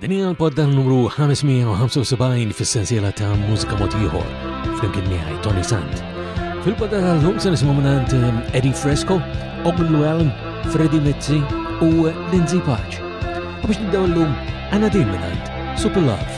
Din hija l-podda numru 575 fis-sensiela ta' mużika mod ieħor flimkien miegħi Tony Sant. Fil-podda tal-lum se nisimgħu mingħand um, Eddie Fresco, Open Llewellyn, Freddy Mizzi u Lindsay Paċ. U biex nibdew l-lum għandna din mingħand Super Love.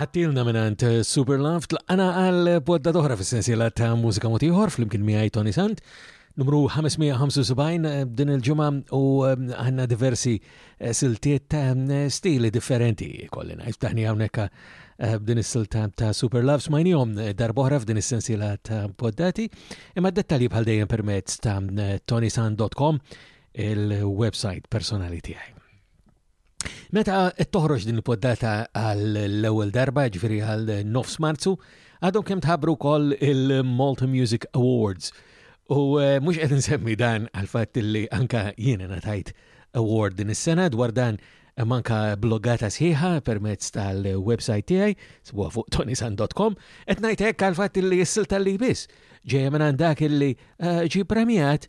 ħattilna minant eh, Super Love tlaqana għal podda doħra fis-sensiela ta' mużika motiħor fl-imkien miegħi Tony Sant numru 575 eh, din il-ġumma u eh, għanna diversi siltiet ta' stili differenti kolli najt taħni għawneka b'din is-silta ta' Super Love smajnijom darboħra f'din is-sensiela ta' poddati imma dettalji bħal dejjem permezz ta' tonisan.com il-website personali tiegħi. Meta qed toħroġ din il-poddata għall-ewwel darba, ġifieri għal nofs Marzu, għadhom kemm tħabru wkoll il-Malta Music Awards. U eh, mhux qed insemmi dan għal fatt li anka jiena natajt award din is-sena dwar dan manka bloggata sħiħa permezz tal-website tiegħi, sbuha fuq tonisan.com, qed ngħid hekk għal fatt li s-silta li biss ġejja minn dak illi eh, ġi premjat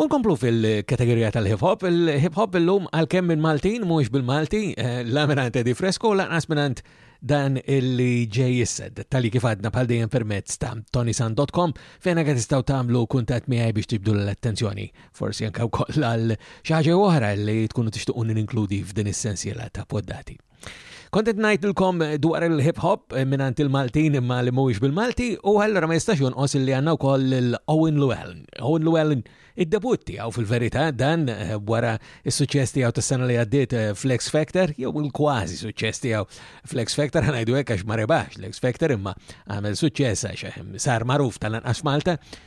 Unkomplu fil-kategorija tal-hip-hop, il-hip-hop illum għal-kemm minn Maltin mux bil-Malti, eh, la minant Edi Fresco, lanqas minant dan illi ġej jissed. Tali kif għadna bħal dejjem permezz ta' tonisan.com fejna għad istaw tamlu kuntat miħaj biex tibdu l-attenzjoni. Forsi anka wkoll għal xaġa oħra li tkunu tixtuquni ninkludi f'din is-sensiela ta' poddati. Kontet najdilkom dwar il-hip hop eh, minant il-Maltin imma li mhuwiex bil-Malti u għallura ma jistax jonqos li għanna wkoll l-Owen Llewellyn. Owen Llewellyn id-debut tiegħu fil-verità dan eh, wara s-suċċess tiegħu tas-sena li għaddiet eh, Flex Factor jew il-kważi suċċess tiegħu Flex Factor ħanajdu hekk għax ma rebax Flex Factor imma għamel suċċess għax sar magħruf tal-anqas Malta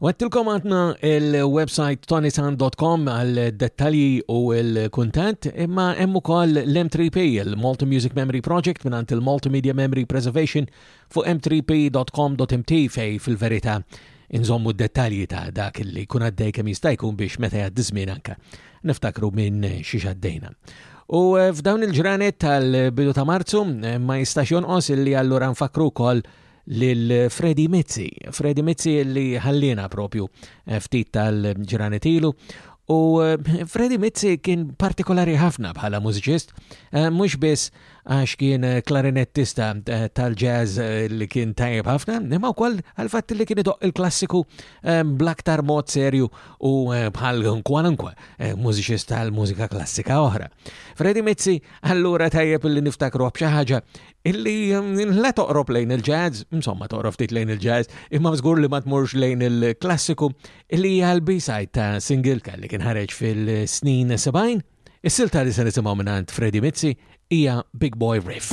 Għattilkom għatna il-website tonisan.com għal dettalji u il-kuntat, imma hemm ukoll l-M3P, il-Multi Music Memory Project minn il-Multimedia Memory Preservation fuq m3p.com.mt fej fil-verità inżommu d-dettalji ta' dak li kun għaddej kemm jista' jkun biex meta jgħaddi żmien anke niftakru minn xi xaddejna. U eh, f'dawn il-ġranet tal-bidu ta' Marzu eh, ma jistax jonqos illi allura nfakru wkoll lil Fredi Mizzi. Fredi Mizzi li ħallina propju eh, ftit tal-ġranet ilu u eh, Fredi Mizzi kien partikolari ħafna bħala mużiċist, eh, mhux biss għax kien klarinettista tal-jazz li kien tajjeb ħafna, imma wkoll għal fat li kien idoq il-klassiku bl-aktar mod serju u bħal kwalunkwe mużiċist tal-mużika klassika oħra. Fredi Mizzi allura tajjeb li niftakru b'xi ħaġa illi mm, la toqrob lejn il-jazz, insomma toqrob ftit lejn il-jazz, imma żgur li ma tmurx lejn il-klassiku, illi hija l-B-side ta' single kelli kien ħareġ fil-snin 70, is-silta li se nisimgħu minn Freddy Mizzi hija Big Boy Riff.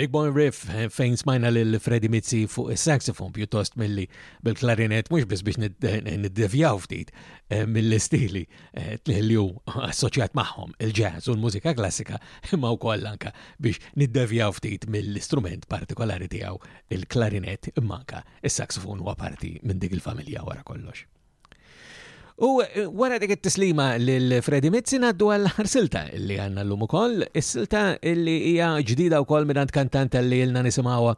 Big Boy Riff eh, fejn smajna lil Freddy Mizzi fuq is-saxofon pjuttost milli bil-klarinet mhux biss biex eh, niddevjaw ftit eh, mill-istili li hu assoċjat magħhom il-jazz u l-mużika klassika imma wkoll anka biex niddevjaw ftit mill-istrument partikolari tiegħu il-klarinet imma anka is-saxofon huwa parti minn dik il-familja wara kollox. U eh, wara dik it-tislima lil Freddy Mizzi naddu għal ħarsilta li għandna llum ukoll, is-silta li hija ġdida wkoll minn kantanta li ilna nisimgħuha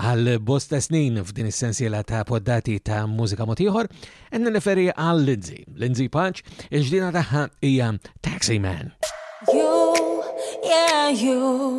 għal bosta snin f'din is-sensiela ta' poddati ta' mużika motiħor, għanna niferi għal Lindsay. Lindsay Paċ, il-ġdina taħħa hija Taxi Man. You, yeah, you.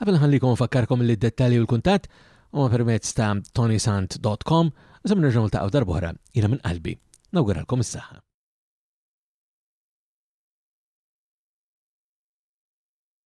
Qabel nħallikom nfakkarkom li d-dettalji u l-kuntatt huma permezz ta' tonysant.com u sa nerġgħu niltaqgħu darb'oħra jiena minn qalbi nawguralkom is-saħħa.